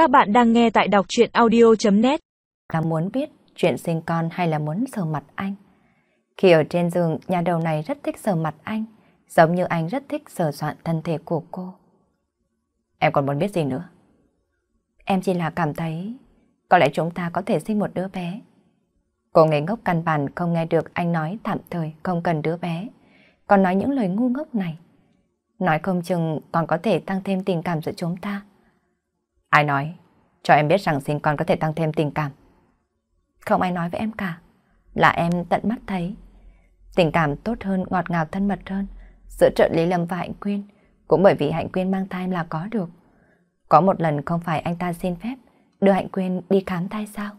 Các bạn đang nghe tại đọc chuyện audio.net Là muốn biết chuyện sinh con hay là muốn sờ mặt anh? Khi ở trên giường, nhà đầu này rất thích sờ mặt anh, giống như anh rất thích sờ soạn thân thể của cô. Em còn muốn biết gì nữa? Em chỉ là cảm thấy có lẽ chúng ta có thể sinh một đứa bé. Cô ngây ngốc căn bản không nghe được anh nói tạm thời không cần đứa bé, còn nói những lời ngu ngốc này. Nói không chừng còn có thể tăng thêm tình cảm giữa chúng ta. Ai nói? Cho em biết rằng sinh con có thể tăng thêm tình cảm. Không ai nói với em cả. Là em tận mắt thấy. Tình cảm tốt hơn, ngọt ngào thân mật hơn giữa trợ lý Lâm và Hạnh Quyên. Cũng bởi vì Hạnh Quyên mang thai là có được. Có một lần không phải anh ta xin phép đưa Hạnh Quyên đi khám thai sao?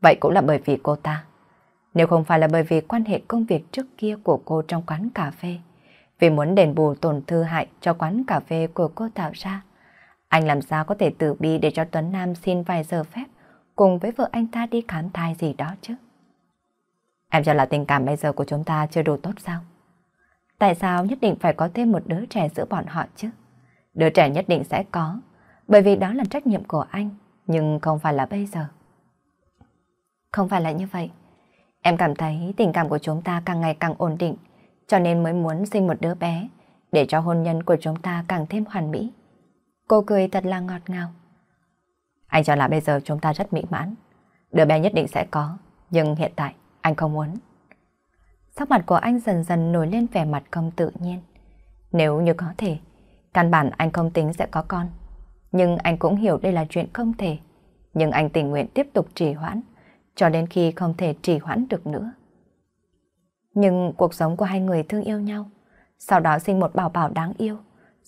Vậy cũng là bởi vì cô ta. Nếu không phải là bởi vì quan hệ công việc trước kia của cô trong quán cà phê, vì muốn đền bù tổn thư hại cho quán cà phê của cô tạo ra, anh làm sao có thể từ bi để cho Tuấn Nam xin vài giờ phép cùng với vợ anh ta đi khám thai gì đó chứ? Em cho là tình cảm bây giờ của chúng ta chưa đủ tốt sao? Tại sao nhất định phải có thêm một đứa trẻ giữa bọn họ chứ? Đứa trẻ nhất định sẽ có, bởi vì đó là trách nhiệm của anh, nhưng không phải là bây giờ. Không phải là như vậy. Em cảm thấy tình cảm của chúng ta càng ngày càng ổn định, cho nên mới muốn sinh một đứa bé, để cho hôn nhân của chúng ta càng thêm hoàn mỹ. Cô cười thật là ngọt ngào. Anh cho là bây giờ chúng ta rất mỹ mãn. Đứa bé nhất định sẽ có, nhưng hiện tại anh không muốn. Sắc mặt của anh dần dần nổi lên vẻ mặt không tự nhiên. Nếu như có thể, căn bản anh không tính sẽ có con. Nhưng anh cũng hiểu đây là chuyện không thể. Nhưng anh tình nguyện tiếp tục trì hoãn, cho đến khi không thể trì hoãn được nữa. Nhưng cuộc sống của hai người thương yêu nhau, sau đó sinh một bảo bảo đáng yêu.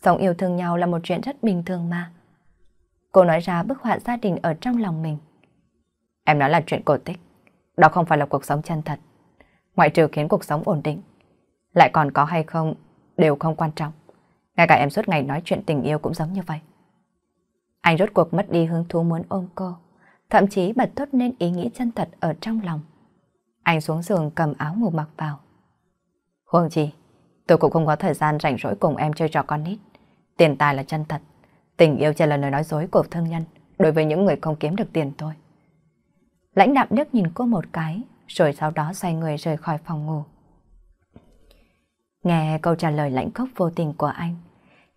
Sống yêu thương nhau là một chuyện rất bình thường mà. Cô nói ra bức họa gia đình ở trong lòng mình. Em nói là chuyện cổ tích. Đó không phải là cuộc sống chân thật. Ngoại trừ khiến cuộc sống ổn định. Lại còn có hay không đều không quan trọng. Ngay cả em suốt ngày nói chuyện tình yêu cũng giống như vậy. Anh rốt cuộc mất đi hứng thú muốn ôm cô. Thậm chí bật thốt nên ý nghĩ chân thật ở trong lòng. Anh xuống giường cầm áo ngủ mặc vào. Huống chi, tôi cũng không có thời gian rảnh rỗi cùng em chơi trò con nít. Tiền tài là chân thật. Tình yêu chỉ là lời nói dối của thương nhân đối với những người không kiếm được tiền thôi. Lãnh đạm đức nhìn cô một cái, rồi sau đó xoay người rời khỏi phòng ngủ. Nghe câu trả lời lãnh khốc vô tình của anh,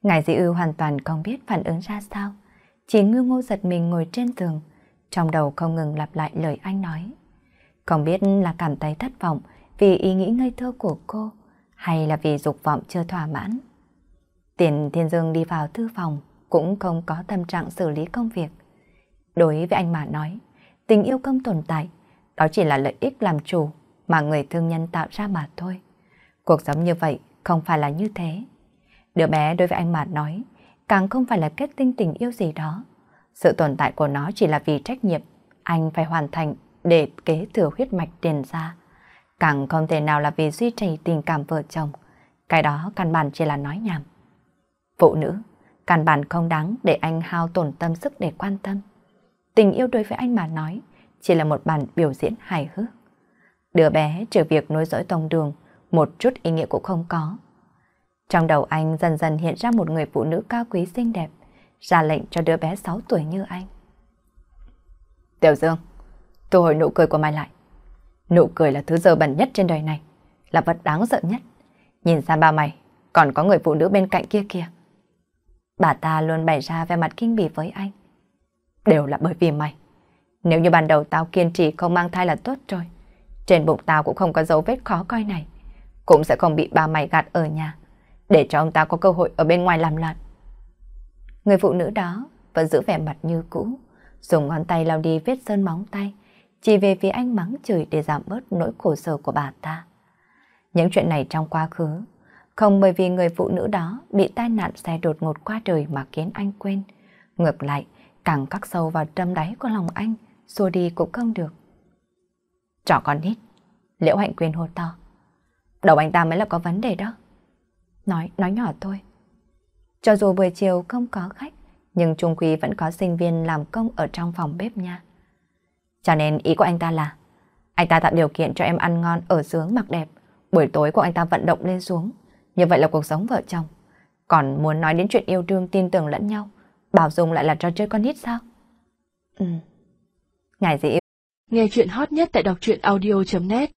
Ngài dị Ưu hoàn toàn không biết phản ứng ra sao. Chỉ ngư ngô giật mình ngồi trên giường, trong đầu không ngừng lặp lại lời anh nói. Không biết là cảm thấy thất vọng vì ý nghĩ ngây thơ của cô, hay là vì dục vọng chưa thỏa mãn. Tiền Thiên Dương đi vào thư phòng, cũng không có tâm trạng xử lý công việc. Đối với anh mà nói, tình yêu không tồn tại, đó chỉ là lợi ích làm chủ mà người thương nhân tạo ra mà thôi. Cuộc sống như vậy không phải là như thế. Đứa bé đối với anh mà nói, càng không phải là kết tinh tình yêu gì đó. Sự tồn tại của nó chỉ là vì trách nhiệm anh phải hoàn thành để kế thừa huyết mạch tiền ra. Càng không thể nào là vì duy trì tình cảm vợ chồng. Cái đó căn bản chỉ là nói nhảm. Phụ nữ, căn bản không đáng để anh hao tổn tâm sức để quan tâm. Tình yêu đối với anh mà nói, chỉ là một bản biểu diễn hài hước. Đứa bé trừ việc nối dõi tông đường, một chút ý nghĩa cũng không có. Trong đầu anh dần dần hiện ra một người phụ nữ cao quý xinh đẹp, ra lệnh cho đứa bé 6 tuổi như anh. Tiểu Dương, thu hồi nụ cười của mày lại. Nụ cười là thứ dơ bẩn nhất trên đời này, là vật đáng sợ nhất. Nhìn ra ba mày, còn có người phụ nữ bên cạnh kia kìa. Bà ta luôn bày ra vẻ mặt kinh bỉ với anh. Đều là bởi vì mày. Nếu như ban đầu tao kiên trì không mang thai là tốt rồi. Trên bụng tao cũng không có dấu vết khó coi này. Cũng sẽ không bị ba mày gạt ở nhà. Để cho ông ta có cơ hội ở bên ngoài làm loạn. Người phụ nữ đó vẫn giữ vẻ mặt như cũ. Dùng ngón tay lau đi vết sơn móng tay. Chỉ về phía anh mắng chửi để giảm bớt nỗi khổ sở của bà ta. Những chuyện này trong quá khứ không bởi vì người phụ nữ đó bị tai nạn xe đột ngột qua trời mà khiến anh quên. Ngược lại, càng cắt sâu vào trâm đáy của lòng anh, xua đi cũng không được. Trỏ con nít, liễu hạnh quyền hô to. Đầu anh ta mới là có vấn đề đó. Nói, nói nhỏ thôi. Cho dù buổi chiều không có khách, nhưng Trung Quý vẫn có sinh viên làm công ở trong phòng bếp nha. Cho nên ý của anh ta là, anh ta tạo điều kiện cho em ăn ngon ở sướng mặc đẹp, buổi tối của anh ta vận động lên xuống, như vậy là cuộc sống vợ chồng. Còn muốn nói đến chuyện yêu đương tin tưởng lẫn nhau, Bảo Dung lại là trò chơi con nít sao? Ừ. Ngài dĩ Nghe chuyện hot nhất tại đọc truyện audio.net